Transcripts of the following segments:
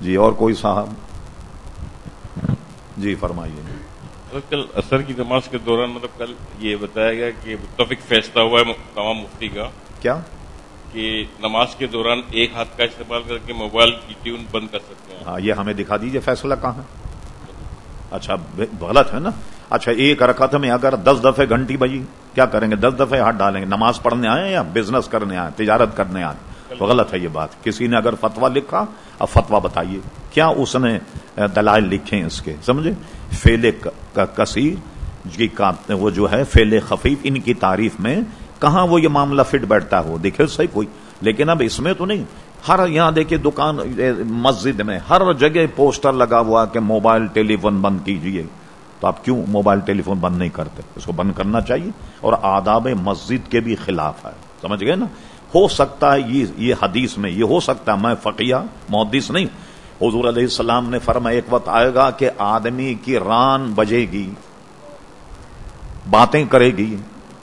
جی اور کوئی صاحب؟ جی فرمائیے۔ کل اثر کی نماز کے دوران مطلب کل یہ بتایا گیا کہ متفق فیصلہ ہوا ہے تمام مفتی کا کیا؟ کہ نماز کے دوران ایک ہاتھ کا استعمال کر کے موبائل کی ٹیون بند کر سکتے ہیں۔ ہاں یہ ہمیں دکھا دیجیے فیصلہ کہاں ہے۔ اچھا غلط ہے نا؟ اچھا ایک رکعت میں اگر دس دفعے گھنٹی بجی کیا کریں گے؟ دس دفعے ہاتھ ڈالیں گے۔ نماز پڑھنے آئے یا بزنس کرنے آئے تجارت کرنے آئے تو غلط ہے یہ بات۔ کسی نے اگر فتوا لکھا، اب فتوا بتائیے۔ کیا اس نے دلائل لکھے اس کے؟ سمجھے؟ فیل کثیر جی وہ جو ہے فیل خفیف، ان کی تعریف میں کہاں وہ یہ معاملہ فٹ بیٹھتا ہے وہ دیکھے صحیح کوئی۔ لیکن اب اس میں تو نہیں۔ ہر یہاں دیکھیے دکان مسجد میں ہر جگہ پوسٹر لگا ہوا کہ موبائل ٹیلی فون بند کیجیے تو آپ کیوں موبائل ٹیلی فون بند نہیں کرتے؟ اس کو بند کرنا چاہیے۔ اور آداب مسجد کے بھی خلاف ہے۔ سمجھ گئے نا؟ ہو سکتا ہے یہ یہ حدیث میں یہ ہو سکتا ہے، میں فقیہ، محدث نہیں۔ حضور علیہ السلام نے فرمایا، ایک وقت آئے گا کہ آدمی کی ران بجے گی، باتیں کرے گی۔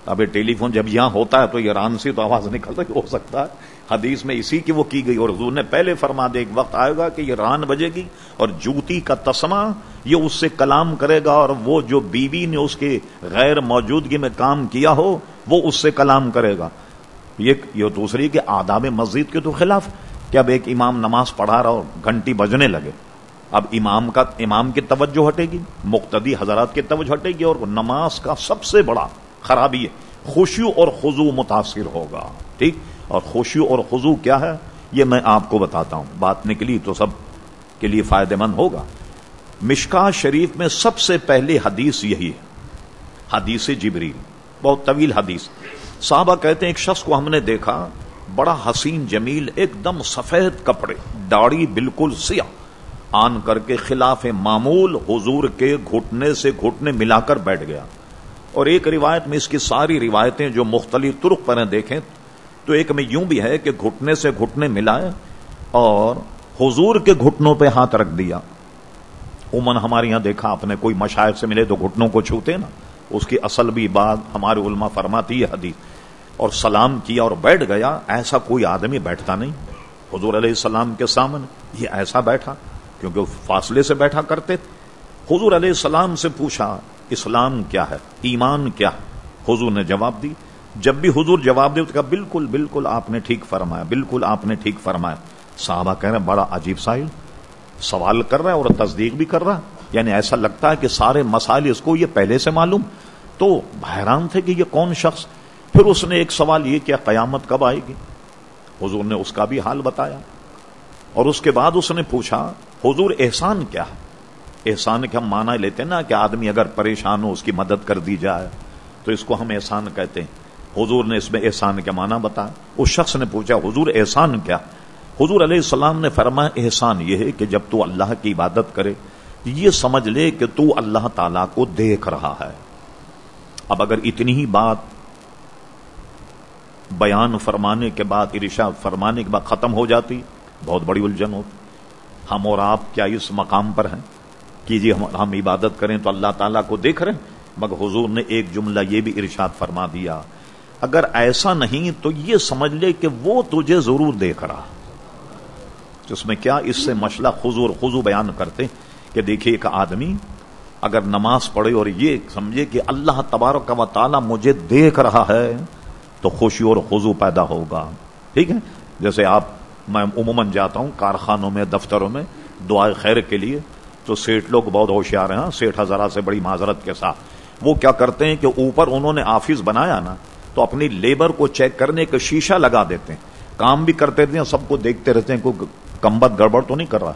اب ٹیلی فون جب یہاں ہوتا ہے تو یہ ران سے تو آواز نکل رہی ہو سکتا ہے۔ حدیث میں اسی کی وہ کی گئی۔ اور حضور نے پہلے فرما دے ایک وقت آئے گا کہ یہ ران بجے گی اور جوتی کا تسمہ یہ اس سے کلام کرے گا اور وہ جو بیوی نے اس کے غیر موجودگی میں کام کیا ہو، وہ اس سے کلام کرے گا۔ یہ دوسری کہ آداب مسجد کے تو خلاف کہ اب ایک امام نماز پڑھا رہا اور گھنٹی بجنے لگے۔ اب امام کا امام کی توجہ ہٹے گی، مقتدی حضرات کی توجہ ہٹے گی اور نماز کا سب سے بڑا خرابی ہے خوشی اور خزو متاثر ہوگا۔ ٹھیک؟ اور خوشی اور خزو کیا ہے؟ یہ میں آپ کو بتاتا ہوں۔ بات نکلی تو سب کے لیے فائدہ مند ہوگا۔ مشکا شریف میں سب سے پہلی حدیث یہی ہے۔ حدیث جبریل، بہت طویل حدیث۔ صحابہ کہتے ہیں، ایک شخص کو ہم نے دیکھا، بڑا حسین جمیل، ایک دم سفید کپڑے، داڑھی بالکل سیاہ، آن کر کے خلاف معمول حضور کے گھٹنے سے گھٹنے ملا کر بیٹھ گیا۔ اور ایک روایت میں اس کی ساری روایتیں جو مختلف ترک پر ہیں دیکھیں، تو ایک میں یوں بھی ہے کہ گھٹنے سے گھٹنے ملائے اور حضور کے گھٹنوں پہ ہاتھ رکھ دیا۔ عمن ہمارے یہاں دیکھا، آپ نے کوئی مشاہد سے ملے تو گھٹنوں کو چھوتے نا۔ اس کی اصل بھی بات ہمارے علماء فرماتی ہے حدیث۔ اور سلام کیا اور بیٹھ گیا، ایسا کوئی آدمی بیٹھتا نہیں۔ حضور علیہ السلام کے سامنے یہ ایسا بیٹھا، کیونکہ وہ فاصلے سے بیٹھا کرتے تھے۔ حضور علیہ السلام سے پوچھا، اسلام کیا ہے؟ ایمان کیا ہے؟ حضور نے جواب دی۔ جب بھی حضور جواب دے تو کہا، بالکل بالکل آپ نے ٹھیک فرمایا، بالکل آپ نے ٹھیک فرمایا۔ صحابہ کہہ رہے ہیں، بڑا عجیب ساحل سوال کر رہا ہے اور تصدیق بھی کر رہا ہے۔ یعنی ایسا لگتا ہے کہ سارے مسائل اس کو یہ پہلے سے معلوم۔ تو حیران تھے کہ یہ کون شخص؟ پھر اس نے ایک سوال یہ کیا، قیامت کب آئے گی؟ حضور نے اس کا بھی حال بتایا۔ اور اس کے بعد اس نے پوچھا، حضور احسان کیا احسان کے ہم مانا لیتے نا کہ آدمی اگر پریشان ہو، اس کی مدد کر دی جائے، تو اس کو ہم احسان کہتے ہیں۔ حضور نے اس میں احسان کا مانا بتا اس شخص نے پوچھا، حضور احسان کیا؟ حضور علیہ السلام نے فرمایا، احسان یہ ہے کہ جب تو اللہ کی عبادت کرے یہ سمجھ لے کہ تو اللہ تعالی کو دیکھ رہا ہے۔ اب اگر اتنی ہی بات بیان فرمانے کے بعد ارشا فرمانے کے بعد ختم ہو جاتی، بہت بڑی الجھن ہوتی۔ ہم اور آپ کیا اس مقام پر ہیں؟ کہ جی ہم عبادت کریں تو اللہ تعالیٰ کو دیکھ رہے ہیں۔ مگر حضور نے ایک جملہ یہ بھی ارشاد فرما دیا، اگر ایسا نہیں تو یہ سمجھ لے کہ وہ تجھے ضرور دیکھ رہا۔ اس میں کیا اس سے مسئلہ خزو اور خزو بیان کرتے۔ کہ دیکھیے ایک آدمی اگر نماز پڑھے اور یہ سمجھے کہ اللہ تبارک و تعالی مجھے دیکھ رہا ہے، تو خوشی اور خزو پیدا ہوگا۔ ٹھیک ہے؟ جیسے آپ، میں عموماً جاتا ہوں کارخانوں میں، دفتروں میں دعائیں خیر کے لیے، تو سیٹ لوگ بہت ہوشیار ہیں ہاں، سیٹ ہزارہ سے بڑی معذرت کے ساتھ۔ وہ کیا کرتے ہیں کہ اوپر انہوں نے آفس بنایا نا، تو اپنی لیبر کو چیک کرنے کا شیشہ لگا دیتے ہیں۔ کام بھی کرتے رہتے ہیں، سب کو دیکھتے رہتے ہیں، کوئی کمبت گڑبڑ تو نہیں کر رہا۔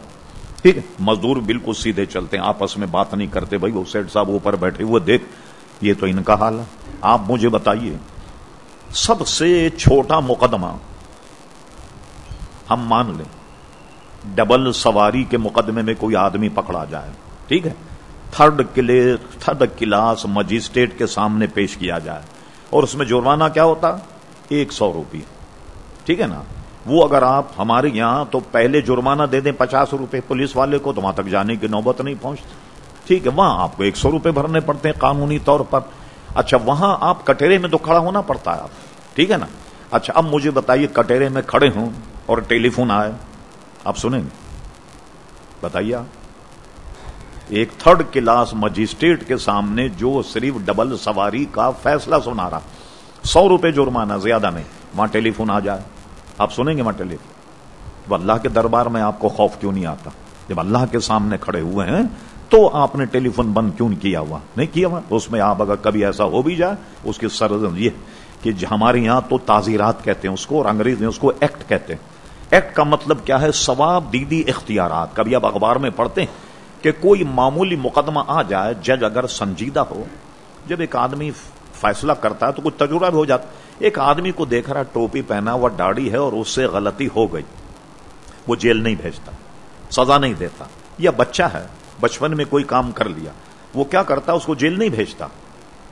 ٹھیک ہے۔ مزدور بالکل سیدھے چلتے ہیں، آپس میں بات نہیں کرتے۔ بھائی، وہ سیٹ صاحب اوپر بیٹھے ہوئے دیکھ، یہ تو ان کا حال ہے۔ آپ مجھے بتائیے، سب سے چھوٹا مقدمہ ہم مان لیں، ڈبل سواری کے مقدمے میں کوئی آدمی پکڑا جائے، ٹھیک ہے۔ تھرڈ تھرڈ کلاس مجسٹریٹ کے سامنے پیش کیا جائے۔ اور اس میں جرمانہ کیا ہوتا؟ ایک سو روپیے ٹھیک ہے نا؟ وہ اگر آپ ہمارے یہاں تو پہلے جرمانہ دے دیں پچاس روپے پولیس والے کو، تو وہاں تک جانے کی نوبت نہیں پہنچتی۔ ٹھیک ہے، وہاں آپ کو ایک سو روپے بھرنے پڑتے ہیں قانونی طور پر۔ اچھا وہاں آپ کٹہرے میں تو کھڑا ہونا پڑتا ہے آپ۔ ٹھیک ہے نا؟ اچھا اب مجھے بتائیے کٹہرے میں کھڑے ہوں اور ٹیلی فون آئے۔ آپ سنیں گے؟ بتائیے آپ۔ ایک تھرڈ کلاس مجسٹریٹ کے سامنے جو صرف ڈبل سواری کا فیصلہ سنا رہا۔ سو روپے جرمانہ، زیادہ نہیں۔ وہاں ٹیلی فون آ جائے۔ آپ سنیں گے وہاں تو اللہ کے دربار میں آپ کو خوف کیوں نہیں آتا؟ جب اللہ کے سامنے کھڑے ہوئے ہیں، تو آپ نے ٹیلی فون بند کیوں نہیں کیا ہوا؟ نہیں کیا ہوا؟ اس میں آپ اگر کبھی ایسا ہو بھی جائے، اس کی سر یہ کہ جی ہمارے یہاں تو تعزیرات کہتے ہیں اس کو اور انگریز میں اس کو ایکٹ کہتے ہیں۔ ایکٹ کا مطلب کیا ہے؟ ثواب، دیدی اختیارات۔ کبھی آپ اخبار میں پڑھتے ہیں کہ کوئی معمولی مقدمہ آ جائے، جج اگر سنجیدہ ہو، جب ایک آدمی فیصلہ کرتا ہے تو کچھ تجربہ بھی ہو جاتا ایک آدمی کو دیکھ رہا ٹوپی پہنا ہوا داڑھی ہے اور اس سے غلطی ہو گئی۔ وہ جیل نہیں بھیجتا، سزا نہیں دیتا۔ یا بچہ ہے، بچپن میں کوئی کام کر لیا۔ وہ کیا کرتا اس کو جیل نہیں بھیجتا۔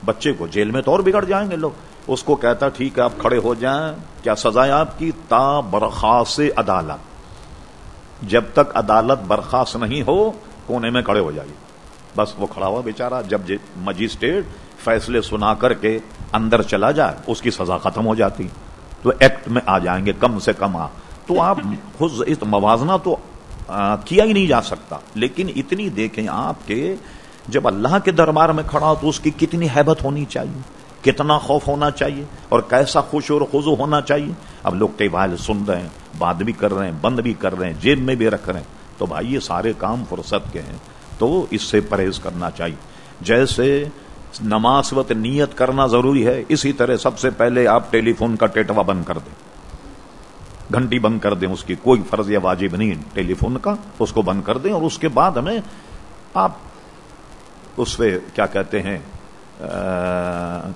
بچے کو جیل میں تو اور بگڑ جائیں گے لوگ۔ اس کو کہتا ٹھیک ہے، آپ کھڑے ہو جائیں۔ کیا سزا ہے آپ کی؟ تا برخاست عدالت۔ جب تک عدالت برخاست نہیں ہو، کونے میں کھڑے ہو جائیے۔ بس وہ کھڑا ہوا بےچارا جب جی- مجسٹریٹ فیصلے سنا کر کے اندر چلا جائے، اس کی سزا ختم ہو جاتی۔ تو ایکٹ میں آ جائیں گے، کم سے کم آ۔ تو آپ خود موازنہ تو کیا ہی نہیں جا سکتا۔ لیکن اتنی دیکھیں آپ کے جب اللہ کے دربار میں کھڑا ہو تو اس کی کتنی حیبت ہونی چاہیے، کتنا خوف ہونا چاہیے اور کیسا خوش اور خزو ہونا چاہیے۔ اب لوگ ٹیبائل سن رہے ہیں، بات بھی کر رہے ہیں، بند بھی کر رہے ہیں، جیب میں بھی رکھ رہے ہیں۔ تو بھائی یہ سارے کام فرصت کے ہیں، تو اس سے پرہیز کرنا چاہیے۔ جیسے نماز وقت نیت کرنا ضروری ہے، اسی طرح سب سے پہلے آپ ٹیلی فون کا ٹیٹوا بند کر دیں۔ گھنٹی بند کر دیں اس کی، کوئی فرض یا واجب نہیں۔ ٹیلی فون کا اس کو بند کر دیں اور اس کے بعد ہمیں آپ اس پہ کیا کہتے ہیں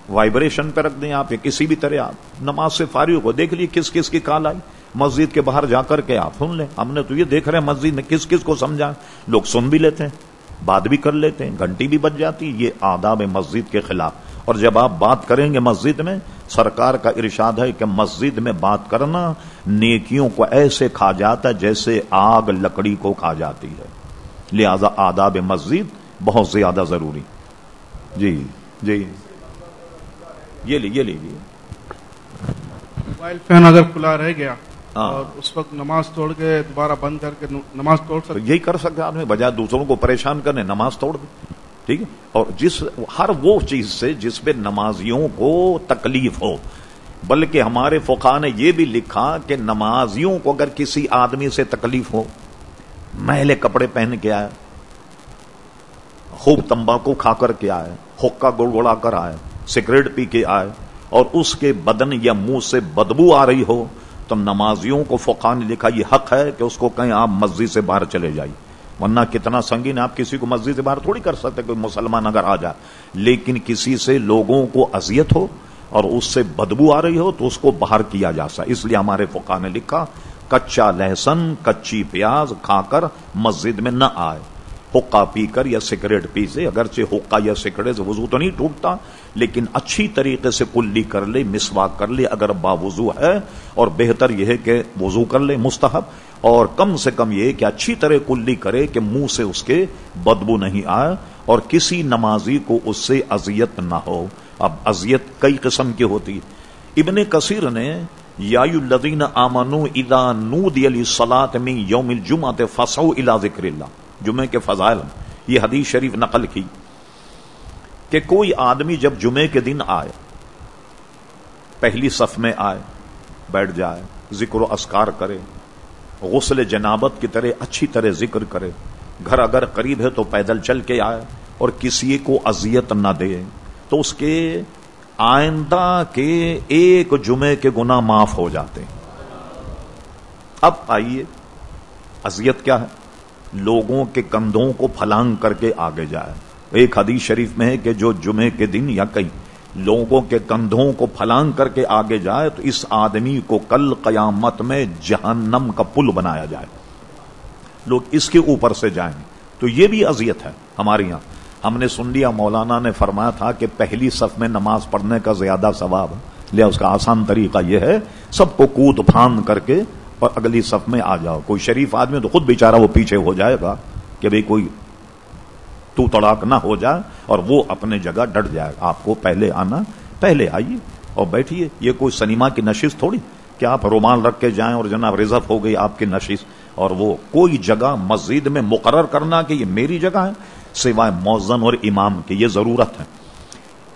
وائبریشن پہ رکھ دیں آپ یا کسی بھی طرح آپ۔ نماز سے فارغ کو دیکھ لیے کس کس کی کال آئی۔ مسجد کے باہر جا کر کے آپ سن لیں۔ ہم نے تو یہ دیکھ رہے ہیں، مسجد میں کس کس کو سمجھا۔ لوگ سن بھی لیتے ہیں۔ بات بھی کر لیتے ہیں، گھنٹی بھی بچ جاتی، یہ آداب مسجد کے خلاف۔ اور جب آپ بات کریں گے مسجد میں، سرکار کا ارشاد ہے کہ مسجد میں بات کرنا نیکیوں کو ایسے کھا جاتا ہے جیسے آگ لکڑی کو کھا جاتی ہے۔ لہذا آداب مسجد بہت زیادہ ضروری۔ جی جی۔ یہ لیجیے۔ موبائل فین اگر کھلا رہ گیا اور اس وقت نماز توڑ کے دوبارہ بند کر کے نماز توڑ تو سکتے یہی کر سکتے آدمی بجائے دوسروں کو پریشان کرنے نماز توڑ دے ٹھیک ہے؟ اور جس ہر وہ چیز سے جس پہ نمازیوں کو تکلیف ہو بلکہ ہمارے فقہ نے یہ بھی لکھا کہ نمازیوں کو اگر کسی آدمی سے تکلیف ہو مہلے کپڑے پہن کے آئے خوب تمباکو کھا کر کے آئے حکا گڑ گڑا کر آئے سگریٹ پی کے آئے اور اس کے بدن یا منہ سے بدبو آ رہی ہو تو نمازیوں کو فقہ نے لکھا، یہ حق ہے کہ اس کو کہیں آپ مسجد سے باہر چلے جائیے ورنہ کتنا سنگین آپ کسی کو مسجد سے باہر تھوڑی کر سکتے کوئی مسلمان اگر آ جائے۔ لیکن کسی سے لوگوں کو اذیت ہو اور اس سے بدبو آ رہی ہو تو اس کو باہر کیا جا سکتا اس لیے ہمارے فقہ نے لکھا، کچا لہسن، کچی پیاز کھا کر مسجد میں نہ آئے۔ حقہ پی کر یا سگریٹ پی سے، اگرچہ حقہ یا سگریٹ سے وضو تو نہیں ٹوٹتا، لیکن اچھی طریقے سے کلی کر لے، مسواک کر لے، اگر باوضو ہے، اور بہتر یہ ہے کہ وضو کر لے، مستحب۔ اور کم سے کم یہ کہ اچھی طرح کلی کرے کہ منہ سے اس کے بدبو نہیں آئے اور کسی نمازی کو اس سے اذیت نہ ہو۔ اب اذیت کئی قسم کی ہوتی۔ ابن کثیر نے، یا الذین آمنو اذا نودی علی صلاة من یوم الجمعہ فسعو الى ذکر اللہ۔ جمعے کے فضائل یہ حدیث شریف نقل کی کہ کوئی آدمی جب جمعے کے دن آئے، پہلی صف میں آئے، بیٹھ جائے، ذکر و اسکار کرے، غسل جنابت کی طرح اچھی طرح ذکر کرے، گھر اگر قریب ہے تو پیدل چل کے آئے اور کسی کو اذیت نہ دے، تو اس کے آئندہ کے ایک جمعے کے گنا معاف ہو جاتے ہیں۔ اب آئیے، اذیت کیا ہے؟ لوگوں کے کندھوں کو پھلانگ کر کے آگے جائے۔ ایک حدیث شریف میں ہے کہ جو جمعے کے دن یا کئی لوگوں کے کندھوں کو پھلانگ کر کے آگے جائے تو اس آدمی کو کل قیامت میں جہنم کا پل بنایا جائے۔ لوگ اس کے اوپر سے جائیں۔ تو یہ بھی اذیت ہے ہمارے یہاں۔ ہم نے سن لیا، مولانا نے فرمایا تھا کہ پہلی صف میں نماز پڑھنے کا زیادہ ثواب لیا اس کا آسان طریقہ یہ ہے، سب کو کود پھاند کر کے اور اگلی صف میں آ جاؤ۔ کوئی شریف آدمی تو خود بیچارہ وہ پیچھے ہو جائے گا کہ بھئی کوئی تو تڑاک نہ ہو جائے اور وہ اپنے جگہ ڈٹ جائے۔ آپ کو پہلے آنا، پہلے آئیے اور بیٹھیے۔ یہ کوئی سنیما کی نشست تھوڑی کہ آپ رومال رکھ کے جائیں اور جناب ریزرو ہو گئی آپ کی نشست اور وہ کوئی جگہ مسجد میں مقرر کرنا کہ یہ میری جگہ ہے سوائے موزن اور امام کی، یہ ضرورت ہے۔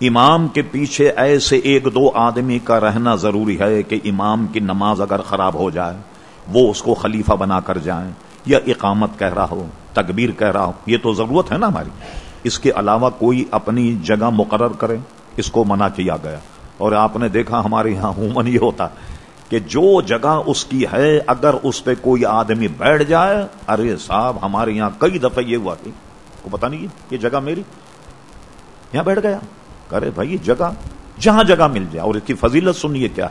امام کے پیچھے ایسے ایک دو آدمی کا رہنا ضروری ہے کہ امام کی نماز اگر خراب ہو جائے، وہ اس کو خلیفہ بنا کر جائیں یا اقامت کہہ رہا ہو، تکبیر کہہ رہا ہو، یہ تو ضرورت ہے نا ہماری۔ اس کے علاوہ کوئی اپنی جگہ مقرر کرے اس کو منع کیا گیا۔ اور آپ نے دیکھا ہمارے یہاں عموماً یہ ہوتا کہ جو جگہ اس کی ہے، اگر اس پہ کوئی آدمی بیٹھ جائے، ارے صاحب، ہمارے یہاں کئی دفعہ یہ ہوا کہ کو پتا نہیں یہ جگہ میری۔ یہاں بیٹھ گیا۔ کرے بھائی، یہ جگہ، جہاں جگہ مل جائے، اور اس کی فضیلت سنیے کیا؟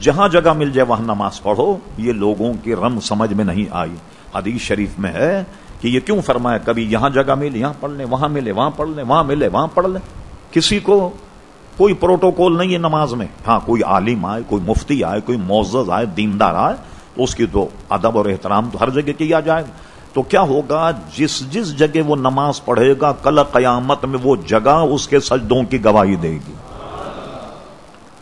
جہاں جگہ مل جائے، وہاں نماز پڑھو، یہ لوگوں کی رم سمجھ میں نہیں آئی۔ حدیث شریف میں ہے کہ یہ کیوں فرمایا؟ کبھی یہاں جگہ ملے، یہاں پڑھ لیں، وہاں ملے، وہاں پڑھ لیں، وہاں ملے، وہاں پڑھ لیں۔ کسی کو کوئی پروٹوکول نہیں ہے نماز میں۔ ہاں کوئی عالم آئے، کوئی مفتی آئے، کوئی معزز آئے، دیندار آئے اس کی تو ادب اور احترام تو ہر جگہ کیا جائے۔ تو کیا ہوگا؟ جس جس جگہ وہ نماز پڑھے گا، کل قیامت میں وہ جگہ اس کے سجدوں کی گواہی دے گی۔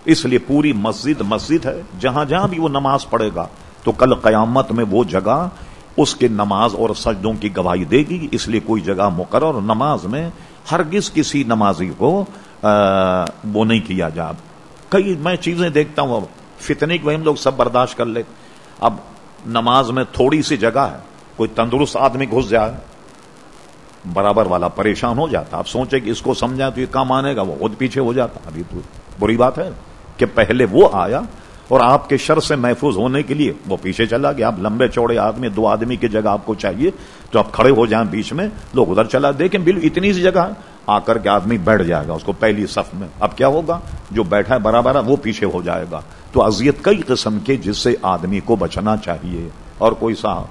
اس لیے پوری مسجد مسجد ہے، جہاں جہاں بھی وہ نماز پڑھے گا، تو کل قیامت میں وہ جگہ اس کے نماز اور سجدوں کی گواہی دے گی۔ اس لیے کوئی جگہ مقرر نماز میں ہرگز کسی نمازی کو وہ نہیں کیا جا۔ کئی میں چیزیں دیکھتا ہوں، اب فتنی کو ہم لوگ سب برداشت کر لے اب نماز میں تھوڑی سی جگہ ہے۔ کوئی تندرست آدمی گھس جائے، برابر والا پریشان ہو جاتا۔ آپ سوچے کہ اس کو سمجھا تو یہ کام آنے گا، وہ خود پیچھے ہو جاتا۔ ابھی تو بری بات ہے کہ پہلے وہ آیا اور آپ کے شر سے محفوظ ہونے کے لیے وہ پیچھے چلا گیا۔ آپ لمبے چوڑے آدمی، دو آدمی کی جگہ آپ کو چاہیے تو آپ کھڑے ہو جائیں بیچ میں، لوگ ادھر چلا۔ دیکھیں بل اتنی سی جگہ آ کر کے آدمی بیٹھ جائے گا اس کو پہلی صف میں۔ اب کیا ہوگا؟ جو بیٹھا ہے برابر ہے، وہ پیچھے ہو جائے گا۔ تو اذیت کئی قسم کے جس سے آدمی کو بچنا چاہیے۔ اور کوئی صاحب